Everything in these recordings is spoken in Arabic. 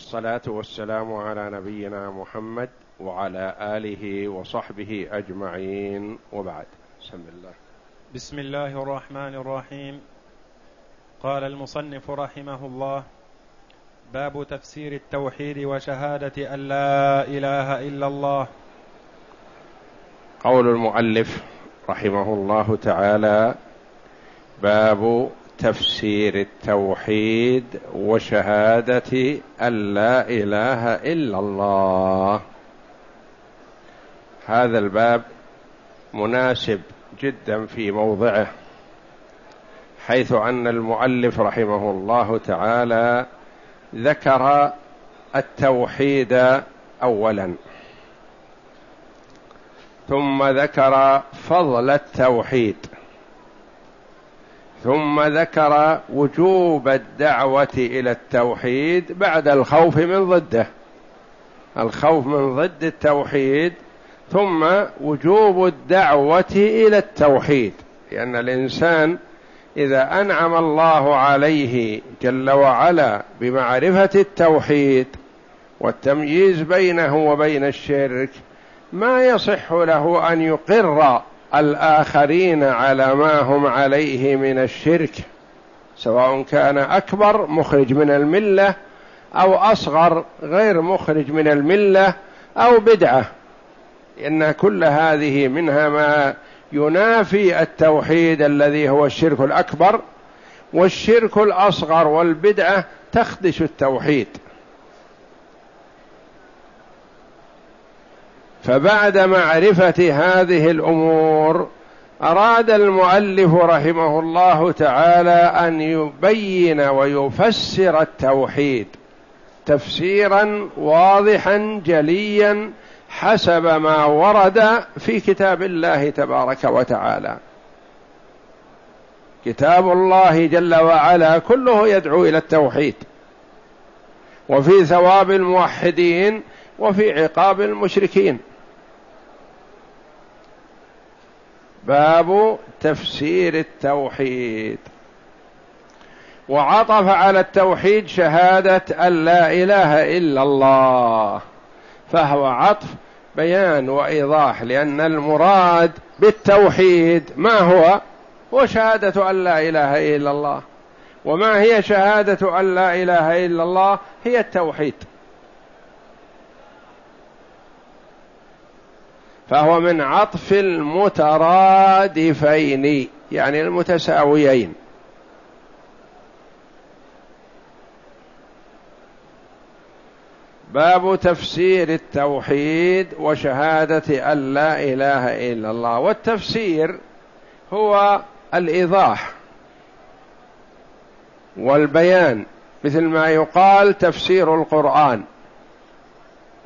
والصلاة والسلام على نبينا محمد وعلى آله وصحبه أجمعين. وبعد بسم الله. بسم الله الرحمن الرحيم. قال المصنف رحمه الله باب تفسير التوحيد وشهادة أن لا إله إلا الله. قول المؤلف رحمه الله تعالى باب تفسير التوحيد وشهادة أن لا إله إلا الله. هذا الباب مناسب جدا في موضعه حيث أن المؤلف رحمه الله تعالى ذكر التوحيد اولا ثم ذكر فضل التوحيد. ثم ذكر وجوب الدعوة إلى التوحيد بعد الخوف من ضده. الخوف من ضد التوحيد ثم وجوب الدعوة إلى التوحيد. لأن الإنسان إذا أنعم الله عليه جل وعلا بمعرفة التوحيد والتمييز بينه وبين الشرك ما يصح له أن يقر الآخرين على ما هم عليه من الشرك سواء كان أكبر مخرج من الملة أو أصغر غير مخرج من الملة أو بدعة. إن كل هذه منها ما ينافي التوحيد الذي هو الشرك الأكبر والشرك الأصغر والبدعة تخدش التوحيد. فبعد معرفة هذه الأمور أراد المؤلف رحمه الله تعالى أن يبين ويفسر التوحيد تفسيرا واضحا جليا حسب ما ورد في كتاب الله تبارك وتعالى. كتاب الله جل وعلا كله يدعو إلى التوحيد وفي ثواب الموحدين وفي عقاب المشركين. باب تفسير التوحيد. وعطف على التوحيد شهادة أن لا إله إلا الله فهو عطف بيان وإيضاح لأن المراد بالتوحيد ما هو؟ هو شهادة أن لا إله إلا الله. وما هي شهادة أن لا إله إلا الله؟ هي التوحيد. فهو من عطف المترادفين يعني المتساويين. باب تفسير التوحيد وشهادة أن لا إله إلا الله. والتفسير هو الإيضاح والبيان مثل ما يقال تفسير القرآن.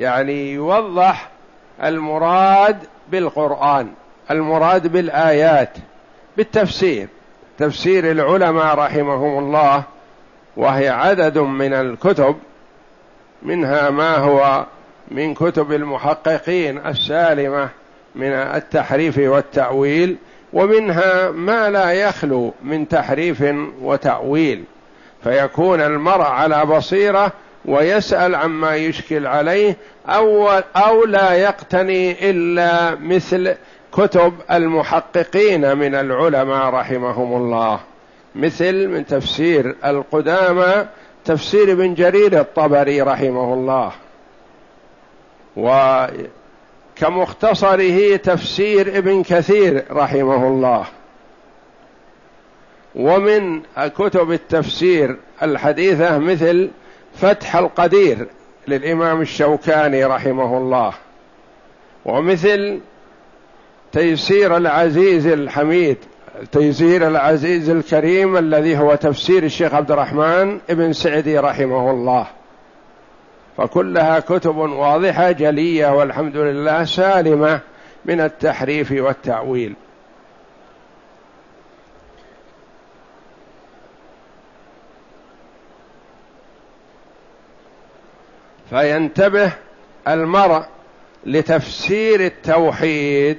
يعني يوضح المراد بالقرآن المراد بالآيات بالتفسير. تفسير العلماء رحمهم الله وهي عدد من الكتب منها ما هو من كتب المحققين السالمة من التحريف والتأويل ومنها ما لا يخلو من تحريف وتأويل. فيكون المرء على بصيرة ويسأل عما يشكل عليه أو أو لا يقتني إلا مثل كتب المحققين من العلماء رحمهم الله. مثل من تفسير القدامى تفسير ابن جرير الطبري رحمه الله. وكمختصره تفسير ابن كثير رحمه الله. ومن كتب التفسير الحديثة مثل فتح القدير للإمام الشوكاني رحمه الله ومثل تيسير العزيز الحميد تيسير العزيز الكريم الذي هو تفسير الشيخ عبد الرحمن ابن سعدي رحمه الله. فكلها كتب واضحة جلية والحمد لله سالمة من التحريف والتأويل. فينتبه المرء لتفسير التوحيد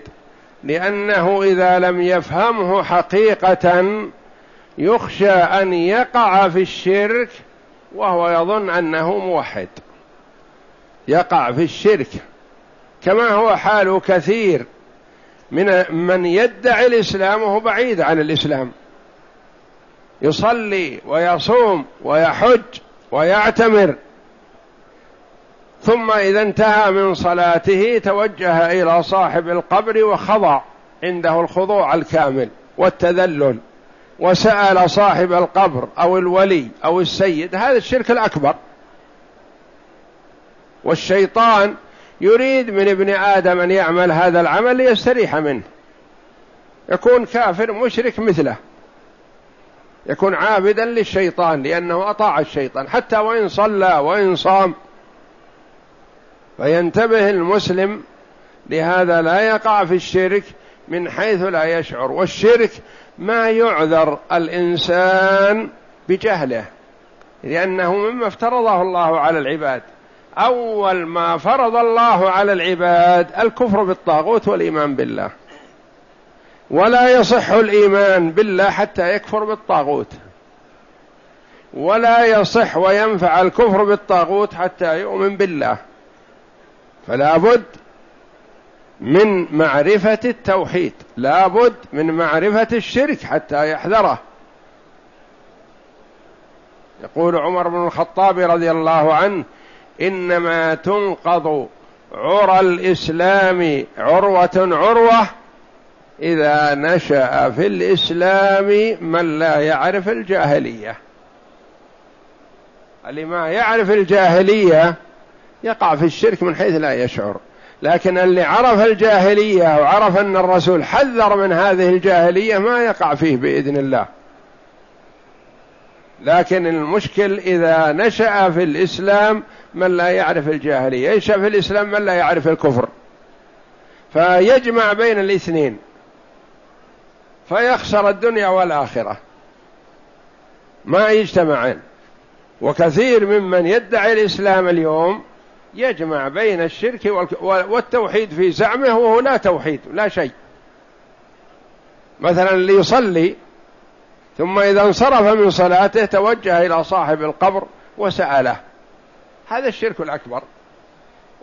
لأنه إذا لم يفهمه حقيقة يخشى أن يقع في الشرك وهو يظن أنه موحد. يقع في الشرك كما هو حال كثير من من يدعي الإسلام وهو بعيد عن الإسلام. يصلي ويصوم ويحج ويعتمر ثم إذا انتهى من صلاته توجه إلى صاحب القبر وخضع عنده الخضوع الكامل والتذلل وسأل صاحب القبر أو الولي أو السيد هذا الشرك الأكبر. والشيطان يريد من ابن آدم أن يعمل هذا العمل ليستريح منه. يكون كافر مشرك مثله. يكون عابدا للشيطان لأنه أطاع الشيطان حتى وإن صلى وإن صام فينتبه المسلم لهذا لا يقع في الشرك من حيث لا يشعر. والشرك ما يعذر الإنسان بجهله لأنه مما افترضه الله على العباد. أول ما فرض الله على العباد الكفر بالطاغوت والإيمان بالله. ولا يصح الإيمان بالله حتى يكفر بالطاغوت. ولا يصح وينفع الكفر بالطاغوت حتى يؤمن بالله. فلا بد من معرفة التوحيد. لا بد من معرفة الشرك حتى يحذره. يقول عمر بن الخطاب رضي الله عنه إنما تنقض عرى الإسلام عروة عروة إذا نشأ في الإسلام من لا يعرف الجاهلية. اللي ما يعرف الجاهلية يقع في الشرك من حيث لا يشعر. لكن اللي عرف الجاهلية وعرف أن الرسول حذر من هذه الجاهلية ما يقع فيه بإذن الله. لكن المشكل إذا نشأ في الإسلام من لا يعرف الجاهلية ينشأ في الإسلام من لا يعرف الكفر. فيجمع بين الاثنين. فيخسر الدنيا والآخرة. ما يجتمعان. وكثير ممن يدعي الإسلام اليوم يجمع بين الشرك والتوحيد في زعمه وهو لا توحيد لا شيء. مثلا اللي يصلي ثم إذا انصرف من صلاته توجه إلى صاحب القبر وسأله. هذا الشرك الأكبر.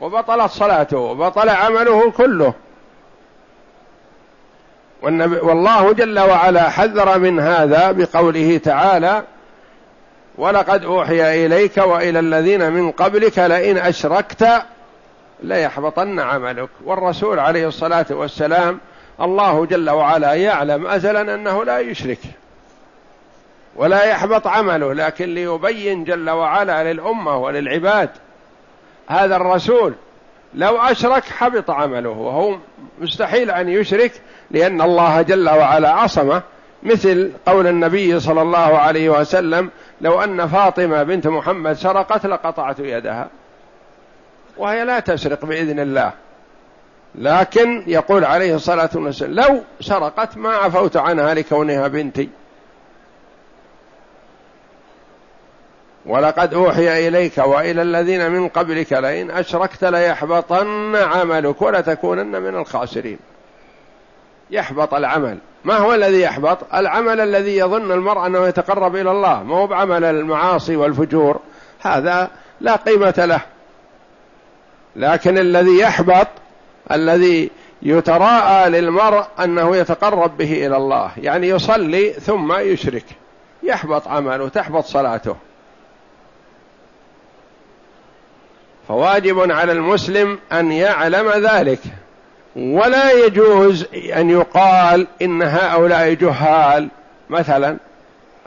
وبطلت صلاته وبطل عمله كله. والنبي والله جل وعلا حذر من هذا بقوله تعالى ولقد أوحي إليك وإلى الذين من قبلك لئن أشركت ليحبطن عملك. والرسول عليه الصلاة والسلام الله جل وعلا يعلم ازلا أنه لا يشرك ولا يحبط عمله لكن ليبين جل وعلا للأمة وللعباد هذا الرسول لو أشرك حبط عمله وهو مستحيل أن يشرك لأن الله جل وعلا عصمه مثل قول النبي صلى الله عليه وسلم لو أن فاطمة بنت محمد سرقت لقطعت يدها. وهي لا تسرق بإذن الله. لكن يقول عليه الصلاة والسلام لو سرقت ما عفوت عنها لكونها بنتي. ولقد أوحي إليك وإلى الذين من قبلك لئن أشركت ليحبطن عملك ولتكونن من الخاسرين. يحبط العمل. ما هو الذي يحبط؟ العمل الذي يظن المرء أنه يتقرب إلى الله ما هو بعمل المعاصي والفجور. هذا لا قيمة له. لكن الذي يحبط الذي يتراءى للمرء أنه يتقرب به إلى الله يعني يصلي ثم يشرك. يحبط عمله تحبط صلاته. فواجب على المسلم أن يعلم ذلك. ولا يجوز أن يقال إن هؤلاء جهال. مثلا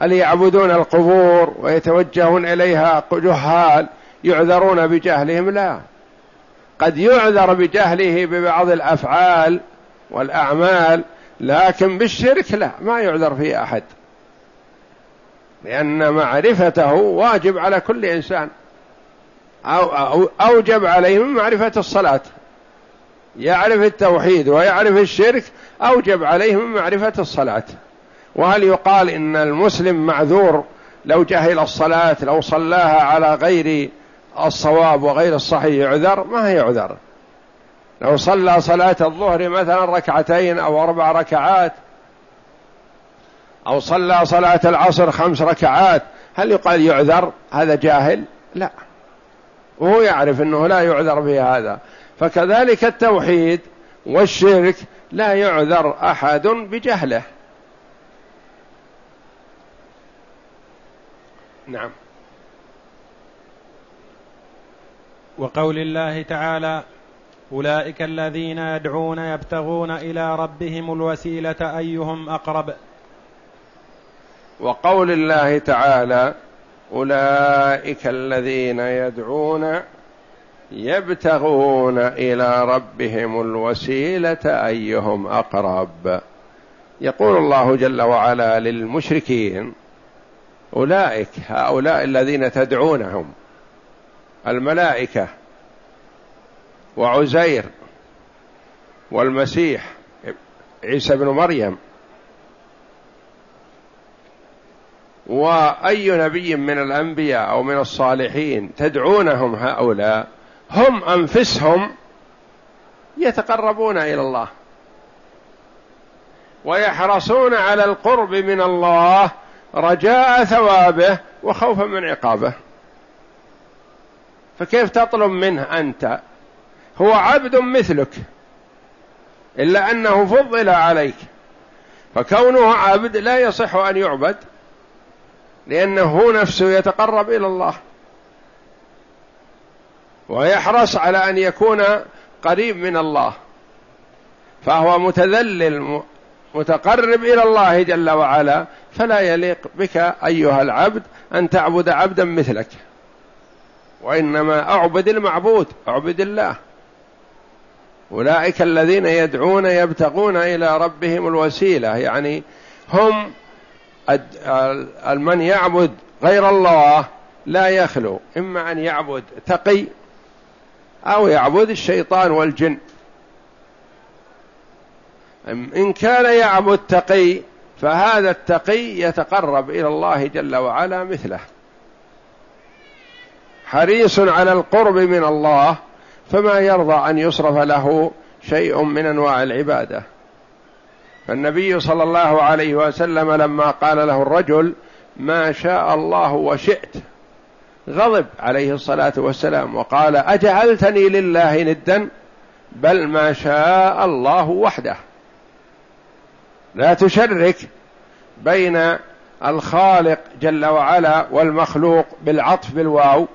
اللي يعبدون القبور ويتوجهون إليها جهال يعذرون بجهلهم؟ لا. قد يعذر بجهله ببعض الأفعال والأعمال لكن بالشرك لا ما يعذر فيه أحد. لأن معرفته واجب على كل إنسان. أو أوجب عليه من معرفة الصلاة. يعرف التوحيد ويعرف الشرك أوجب عليه من معرفة الصلاة. وهل يقال إن المسلم معذور لو جهل الصلاة لو صلاها على غير الصواب وغير الصحيح يعذر؟ ما هي يعذر. لو صلى صلاة الظهر مثلا ركعتين أو أربع ركعات أو صلى صلاة العصر خمس ركعات هل يقال يعذر؟ هذا جاهل؟ لا. وهو يعرف أنه لا يعذر في هذا فكذلك التوحيد والشرك لا يعذر أحد بجهله. نعم. وقول الله تعالى أولئك الذين يدعون يبتغون إلى ربهم الوسيلة أيهم أقرب. وقول الله تعالى أولئك الذين يدعون يبتغون إلى ربهم الوسيلة أيهم أقرب. يقول الله جل وعلا للمشركين أولئك هؤلاء الذين تدعونهم الملائكة وعزير والمسيح عيسى بن مريم. وأي نبي من الأنبياء أو من الصالحين تدعونهم هؤلاء؟ هم أنفسهم يتقربون إلى الله ويحرصون على القرب من الله رجاء ثوابه وخوفا من عقابه. فكيف تطلب منه أنت؟ هو عبد مثلك إلا أنه فضل عليك. فكونه عبد لا يصح أن يعبد لأنه هو نفسه يتقرب إلى الله. ويحرص على أن يكون قريب من الله. فهو متذلل متقرب إلى الله جل وعلا فلا يليق بك أيها العبد أن تعبد عبدا مثلك. وإنما أعبد المعبود أعبد الله. أولئك الذين يدعون يبتغون إلى ربهم الوسيلة يعني هم من يعبد غير الله لا يخلو. إما أن يعبد تقي أو يعبد الشيطان والجن. إن كان يعبد تقي فهذا التقي يتقرب إلى الله جل وعلا مثله. حريص على القرب من الله فما يرضى أن يصرف له شيء من أنواع العبادة. فالنبي صلى الله عليه وسلم لما قال له الرجل ما شاء الله وشئت غضب عليه الصلاة والسلام وقال أجعلتني لله ندا بل ما شاء الله وحده. لا تشرك بين الخالق جل وعلا والمخلوق بالعطف بالواو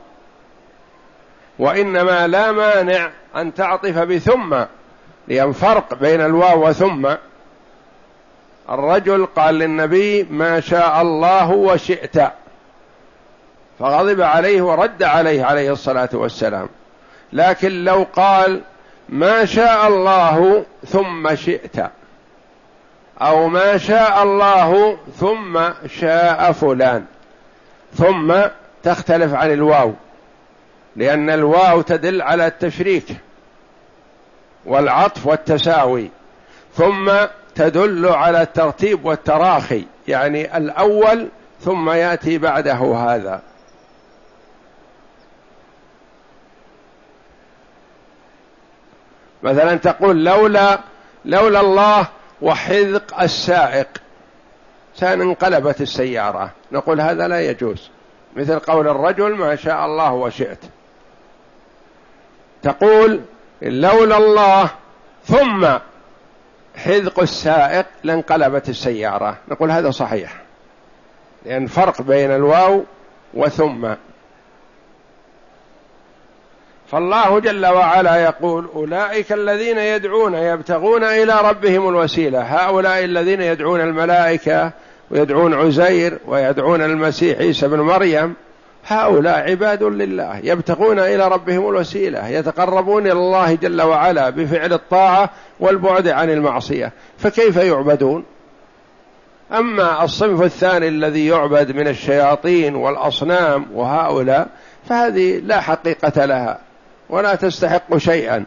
وإنما لا مانع أن تعطف بثم لأن فرق بين الواو وثم. الرجل قال للنبي ما شاء الله وشئت. فغضب عليه ورد عليه عليه الصلاة والسلام. لكن لو قال ما شاء الله ثم شئت أو ما شاء الله ثم شاء فلان ثم تختلف عن الواو لأن الواو تدل على التشريك والعطف والتساوي ثم تدل على الترتيب والتراخي يعني الأول ثم يأتي بعده هذا. مثلا تقول لولا لولا الله وحذق السائق كان انقلبت السيارة. نقول هذا لا يجوز. مثل قول الرجل ما شاء الله وشئت. تقول لولا الله ثم حذق السائق لانقلبت السيارة. نقول هذا صحيح. لأن فرق بين الواو وثم. فالله جل وعلا يقول أولئك الذين يدعون يبتغون إلى ربهم الوسيلة. هؤلاء الذين يدعون الملائكة ويدعون عزير ويدعون المسيح عيسى بن مريم هؤلاء عباد لله يبتغون إلى ربهم الوسيلة يتقربون إلى الله جل وعلا بفعل الطاعة والبعد عن المعصية. فكيف يعبدون؟ أما الصنف الثاني الذي يعبد من الشياطين والأصنام وهؤلاء فهذه لا حقيقة لها. ولا تستحق شيئا.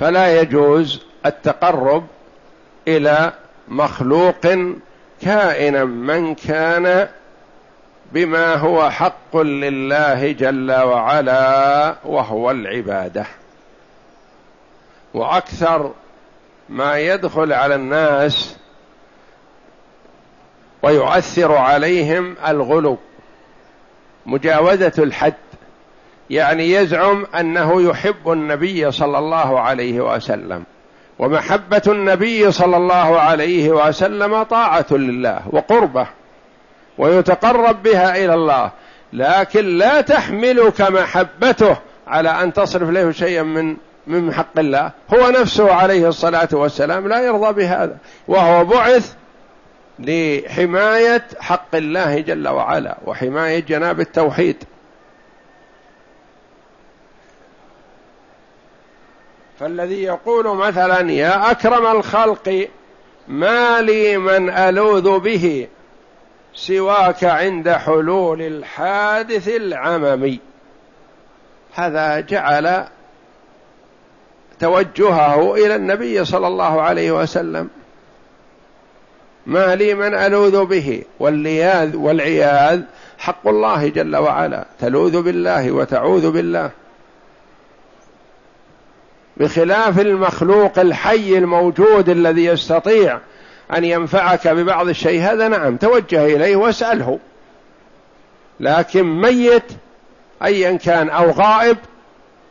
فلا يجوز التقرب إلى مخلوق كائنا من كان بما هو حق لله جل وعلا وهو العبادة. وأكثر ما يدخل على الناس ويؤثر عليهم الغلو مجاوزة الحد يعني يزعم أنه يحب النبي صلى الله عليه وسلم ومحبة النبي صلى الله عليه وسلم طاعة لله وقربة ويتقرب بها إلى الله لكن لا تحملك محبته على أن تصرف له شيئا من من حق الله. هو نفسه عليه الصلاة والسلام لا يرضى بهذا. وهو بعث لحماية حق الله جل وعلا وحماية جناب التوحيد. فالذي يقول مثلا يا أكرم الخلق ما لي من ألوذ به سواك عند حلول الحادث العممي. هذا جعل توجهه إلى النبي صلى الله عليه وسلم. ما لي من ألوذ به واللياذ والعياذ حق الله جل وعلا. تلوذ بالله وتعوذ بالله. بخلاف المخلوق الحي الموجود الذي يستطيع أن ينفعك ببعض الشيء هذا نعم توجه إليه واسأله. لكن ميت ايا كان أو غائب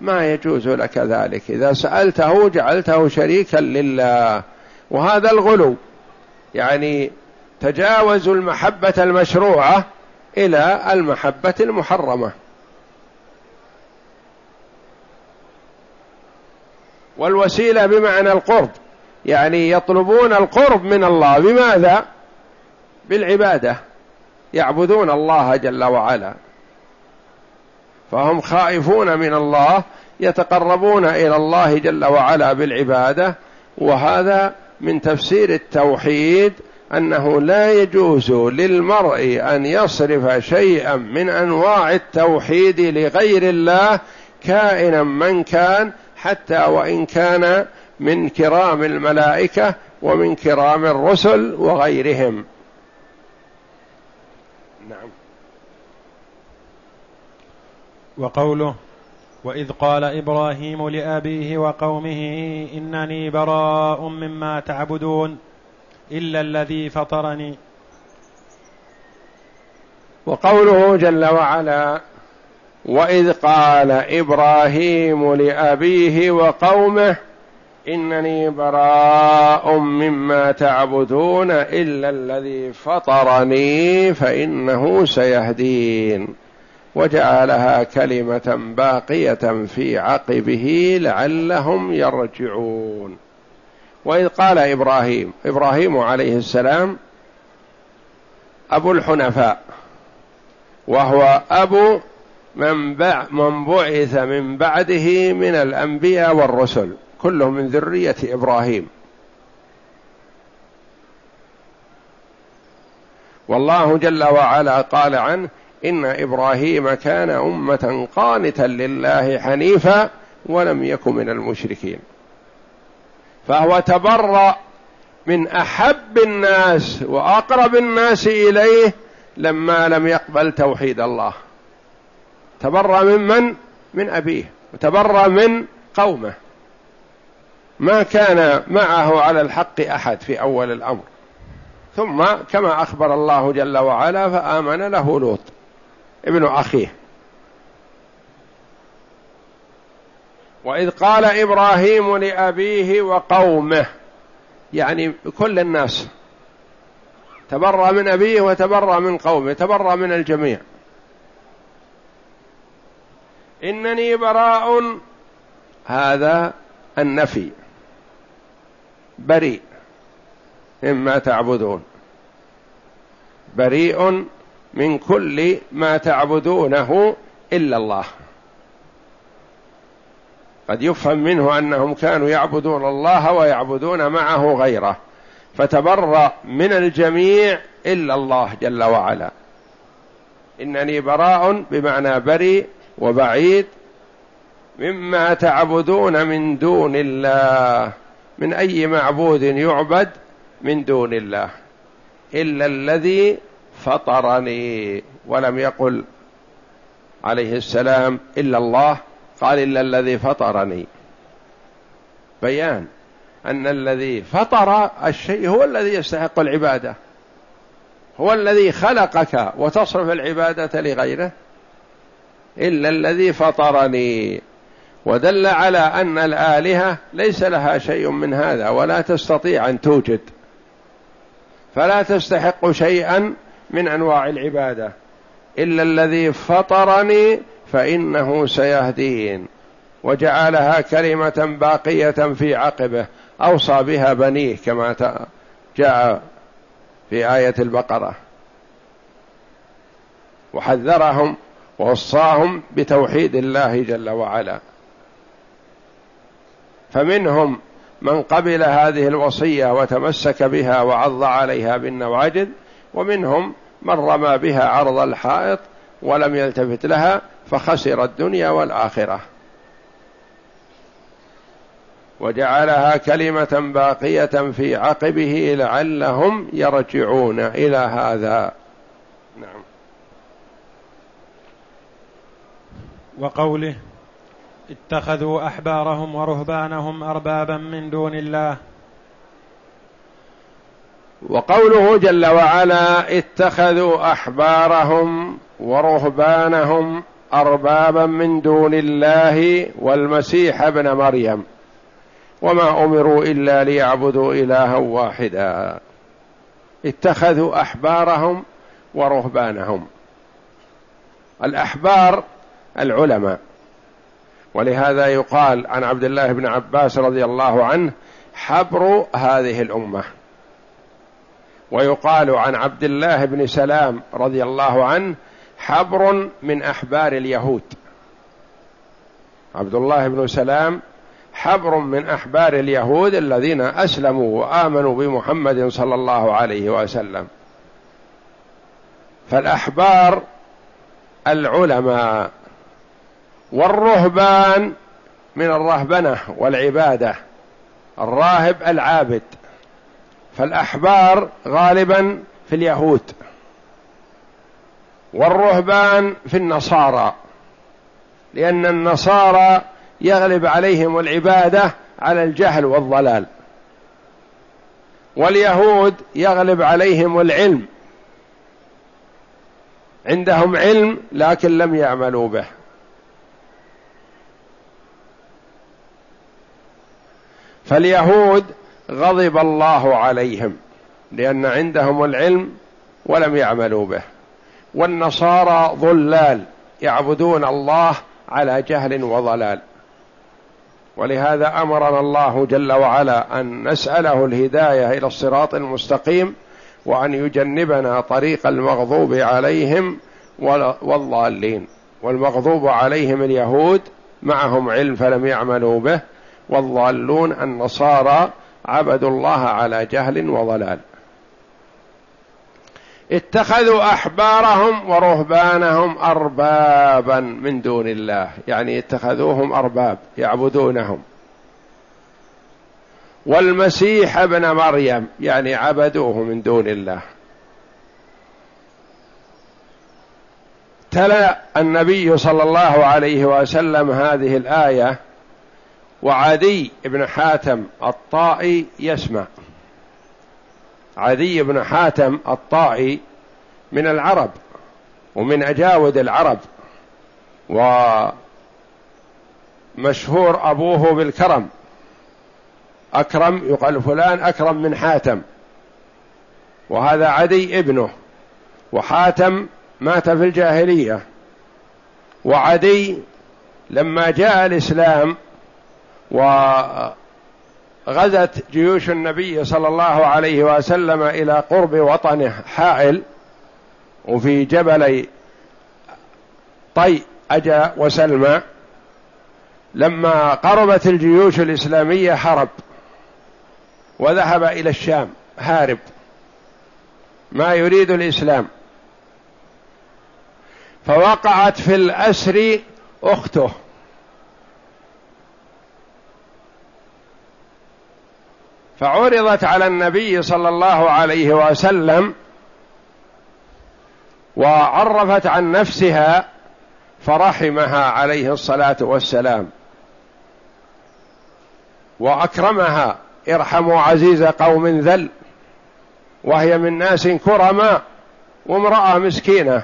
ما يجوز لك ذلك. إذا سألته جعلته شريكا لله. وهذا الغلو. يعني تجاوز المحبة المشروعة إلى المحبة المحرمة. والوسيلة بمعنى القرب. يعني يطلبون القرب من الله. بماذا؟ بالعبادة. يعبدون الله جل وعلا. فهم خائفون من الله يتقربون إلى الله جل وعلا بالعبادة وهذا من تفسير التوحيد أنه لا يجوز للمرء أن يصرف شيئا من أنواع التوحيد لغير الله كائنا من كان حتى وإن كان من كرام الملائكة ومن كرام الرسل وغيرهم. نعم. وقوله وإذ قال إبراهيم لأبيه وقومه إنني براء مما تعبدون إلا الذي فطرني. وقوله جل وعلا وإذ قال إبراهيم لأبيه وقومه إنني براء مما تعبدون إلا الذي فطرني فإنه سيهدين. وجعلها كلمة باقية في عقبه لعلهم يرجعون. وإذ قال إبراهيم إبراهيم عليه السلام أبو الحنفاء وهو أبو من بعث من بعده من الأنبياء والرسل كلهم من ذرية إبراهيم. والله جل وعلا قال عنه إن إبراهيم كان أمة قانتا لله حنيفا ولم يكن من المشركين. فهو تبرأ من أحب الناس وأقرب الناس إليه لما لم يقبل توحيد الله. تبرأ من؟ من أبيه. وتبرأ من قومه. ما كان معه على الحق أحد في أول الأمر. ثم كما أخبر الله جل وعلا فآمن له لوط. ابن أخيه. وإذ قال إبراهيم لأبيه وقومه يعني كل الناس تبرأ من أبيه وتبرأ من قومه تبرأ من الجميع. إنني براء هذا النفي بريء مما تعبدون. بريء من كل ما تعبدونه إلا الله. قد يفهم منه أنهم كانوا يعبدون الله ويعبدون معه غيره. فتبرأ من الجميع إلا الله جل وعلا. إنني براء بمعنى بريء وبعيد مما تعبدون من دون الله. من أي معبود يعبد من دون الله. إلا الذي فطرني ولم يقل عليه السلام إلا الله قال إلا الذي فطرني. بيان أن الذي فطر الشيء هو الذي يستحق العبادة هو الذي خلقك وتصرف العبادة لغيره. إلا الذي فطرني ودل على أن الآلهة ليس لها شيء من هذا ولا تستطيع أن توجد. فلا تستحق شيئا من أنواع العبادة. إلا الذي فطرني فإنه سيهدين. وجعلها كلمة باقية في عقبه. أوصى بها بنيه كما جاء في آية البقرة. وحذرهم ووصاهم بتوحيد الله جل وعلا. فمنهم من قبل هذه الوصية وتمسك بها وعض عليها بالنواجذ ومنهم من رمى بها عرض الحائط ولم يلتفت لها فخسر الدنيا والآخرة. وجعلها كلمة باقية في عقبه لعلهم يرجعون إلى هذا. نعم. وقوله اتخذوا أحبارهم ورهبانهم أربابا من دون الله. وقوله جل وعلا اتخذوا أحبارهم ورهبانهم أربابا من دون الله والمسيح ابن مريم وما أمروا إلا ليعبدوا إلها واحدا. اتخذوا أحبارهم ورهبانهم. الأحبار العلماء. ولهذا يقال عن عبد الله بن عباس رضي الله عنه حبر هذه الأمة. ويقال عن عبد الله بن سلام رضي الله عنه حبر من أحبار اليهود. عبد الله بن سلام حبر من أحبار اليهود الذين أسلموا وآمنوا بمحمد صلى الله عليه وسلم. فالأحبار العلماء والرهبان من الرهبنة والعبادة الراهب العابد فالأحبار غالبا في اليهود والرهبان في النصارى لأن النصارى يغلب عليهم العبادة على الجهل والضلال واليهود يغلب عليهم العلم عندهم علم لكن لم يعملوا به. فاليهود غضب الله عليهم لأن عندهم العلم ولم يعملوا به. والنصارى ضلال يعبدون الله على جهل وضلال. ولهذا أمرنا الله جل وعلا أن نسأله الهداية إلى الصراط المستقيم وأن يجنبنا طريق المغضوب عليهم والضالين. والمغضوب عليهم اليهود معهم علم فلم يعملوا به والضالون النصارى عبدوا الله على جهل وضلال. اتخذوا أحبارهم ورهبانهم اربابا من دون الله. يعني اتخذوهم أرباب يعبدونهم. والمسيح ابن مريم يعني عبدوه من دون الله. تلا النبي صلى الله عليه وسلم هذه الآية وعدي بن حاتم الطائي يسمع. عدي بن حاتم الطائي من العرب ومن أجاود العرب ومشهور أبوه بالكرم. أكرم يقال فلان أكرم من حاتم. وهذا عدي ابنه وحاتم مات في الجاهلية. وعدي لما جاء الإسلام وغزت جيوش النبي صلى الله عليه وسلم إلى قرب وطنه حائل وفي جبلي طي أجا وسلمى. لما قربت الجيوش الإسلامية هرب وذهب إلى الشام هارب. ما يريد الإسلام. فوقعت في الأسر أخته. فعرضت على النبي صلى الله عليه وسلم وعرفت عن نفسها فرحمها عليه الصلاة والسلام. وأكرمها ارحموا عزيز قوم ذل وهي من ناس كرماء وامرأة مسكينة.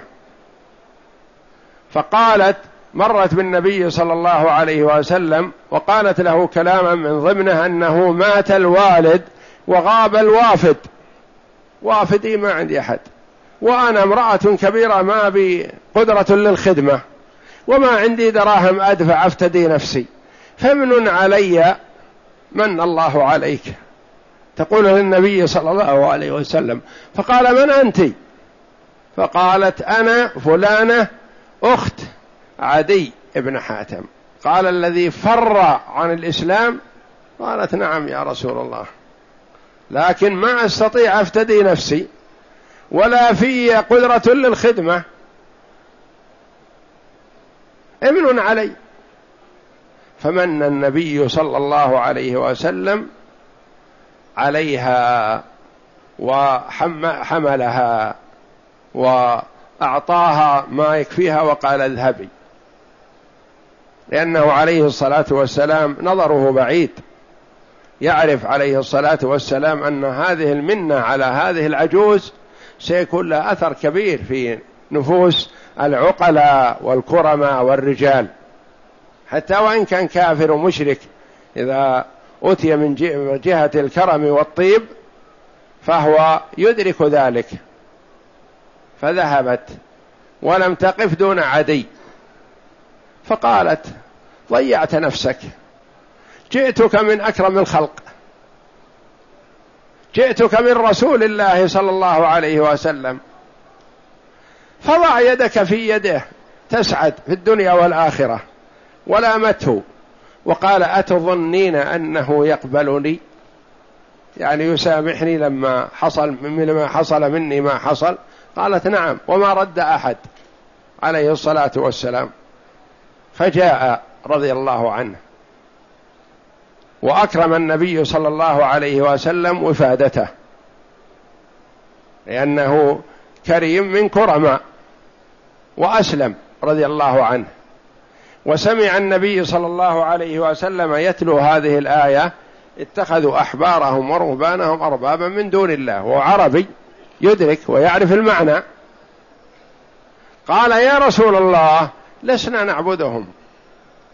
فقالت مرت بالنبي صلى الله عليه وسلم وقالت له كلاما من ضمنه أنه مات الوالد وغاب الوافد. وافدي ما عندي أحد. وأنا امرأة كبيرة ما بي قدرة للخدمة. وما عندي دراهم أدفع أفتدي نفسي. فمن علي من الله عليك. تقول للنبي صلى الله عليه وسلم. فقال من أنت؟ فقالت أنا فلانة أخت عدي ابن حاتم. قال الذي فر عن الإسلام قالت نعم يا رسول الله لكن ما أستطيع أفتدي نفسي ولا في قدرة للخدمة. امن علي. فمن النبي صلى الله عليه وسلم عليها وحملها وأعطاها ما يكفيها وقال اذهبي. لأنه عليه الصلاة والسلام نظره بعيد. يعرف عليه الصلاة والسلام أن هذه المنة على هذه العجوز سيكون لها أثر كبير في نفوس العقلاء والكرماء والرجال. حتى وإن كان كافر ومشرك إذا أتي من جهة الكرم والطيب فهو يدرك ذلك. فذهبت ولم تقف دون عدي. فقالت ضيعت نفسك. جئتك من أكرم الخلق. جئتك من رسول الله صلى الله عليه وسلم. فضع يدك في يده تسعد في الدنيا والآخرة. ولامته. وقال أتظنين أنه يقبلني؟ يعني يسامحني لما حصل لما حصل مني ما حصل؟ قالت نعم. وما رد أحد. عليه الصلاة والسلام. فجاء رضي الله عنه. وأكرم النبي صلى الله عليه وسلم وفادته. لأنه كريم من كرماء. وأسلم رضي الله عنه. وسمع النبي صلى الله عليه وسلم يتلو هذه الآية اتخذوا أحبارهم ورهبانهم أربابا من دون الله. وهو عربي يدرك ويعرف المعنى. قال يا رسول الله لسنا نعبدهم.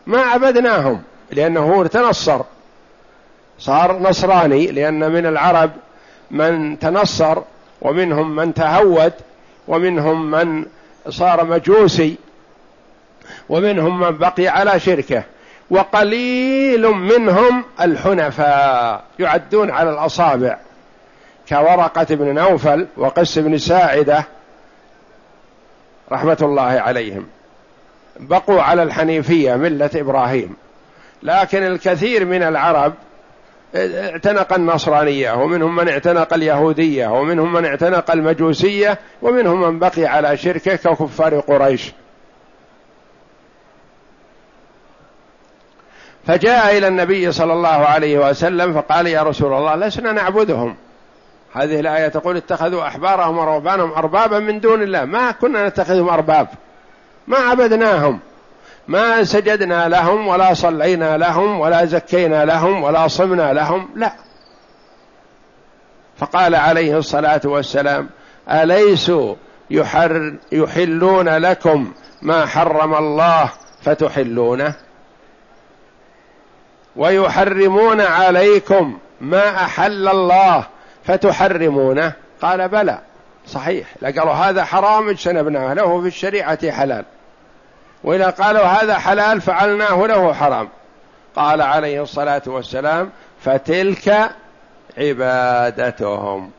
ما عبدناهم لأنه هو تنصر. صار نصراني لأن من العرب من تنصر ومنهم من تهود ومنهم من صار مجوسي ومنهم من بقي على شركه وقليل منهم الحنفاء يعدون على الأصابع. كورقة بن نوفل وقس بن ساعدة رحمة الله عليهم. بقوا على الحنيفية ملة إبراهيم. لكن الكثير من العرب اعتنق النصرانية ومنهم من اعتنق اليهودية ومنهم من اعتنق المجوسية ومنهم من بقي على شركة ككفار قريش. فجاء إلى النبي صلى الله عليه وسلم فقال يا رسول الله لسنا نعبدهم. هذه الآية تقول اتخذوا أحبارهم ورهبانهم أربابا من دون الله. ما كنا نتخذهم أرباب. ما عبدناهم ما سجدنا لهم ولا صلينا لهم ولا زكينا لهم ولا صمنا لهم لا. فقال عليه الصلاة والسلام أليسوا يحر يحلون لكم ما حرم الله فتحلونه؟ ويحرمون عليكم ما أحل الله فتحرمونه؟ قال بلى. صحيح. لقالوا هذا حرام اجتنبناه له في الشريعة حلال. وإذا قالوا هذا حلال فعلناه له حرام. قال عليه الصلاة والسلام فتلك عبادتهم.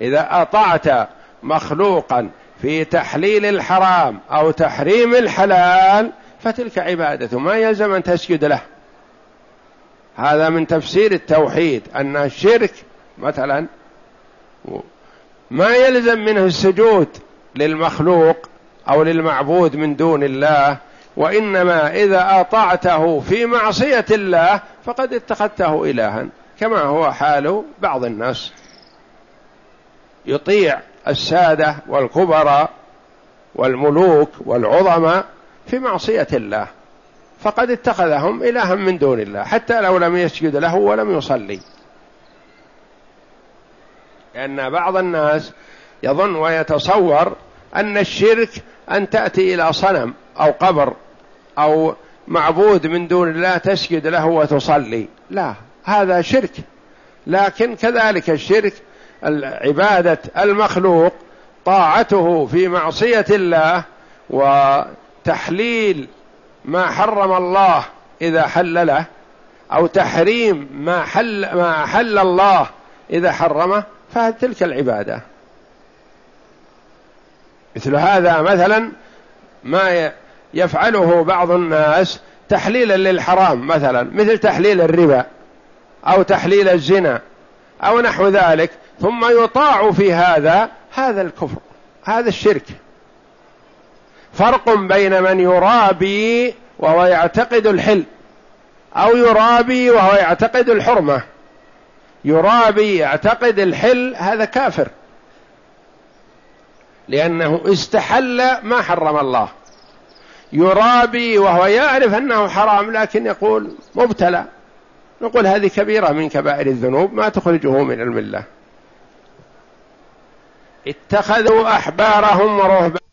إذا أطعت مخلوقا في تحليل الحرام أو تحريم الحلال فتلك عبادته. ما يلزم أن تسجد له. هذا من تفسير التوحيد أن الشرك مثلا ما يلزم منه السجود للمخلوق أو للمعبود من دون الله وإنما إذا أطعته في معصية الله فقد اتخذته إلها كما هو حال بعض الناس. يطيع السادة والكبراء والملوك والعظماء في معصية الله فقد اتخذهم إلها من دون الله حتى لو لم يسجد له ولم يصلي. لأن بعض الناس يظن ويتصور أن الشرك أن تأتي إلى صنم أو قبر أو معبود من دون الله تسجد له وتصلي. لا هذا شرك. لكن كذلك الشرك عبادة المخلوق طاعته في معصية الله وتحليل ما حرم الله إذا حل له أو تحريم ما حل ما حل الله إذا حرمه فتلك العبادة. مثل هذا مثلا ما يفعله بعض الناس تحليلا للحرام مثلا مثل تحليل الربا أو تحليل الزنا أو نحو ذلك ثم يطاع في هذا هذا الكفر هذا الشرك. فرق بين من يرابي وهو يعتقد الحل أو يرابي وهو يعتقد الحرمة. يرابي يعتقد الحل هذا كافر. لأنه استحل ما حرم الله. يرابي وهو يعرف أنه حرام لكن يقول مبتلى. نقول هذه كبيرة من كبائر الذنوب ما تخرجه من الملة اتخذوا أحبارهم ورهبانهم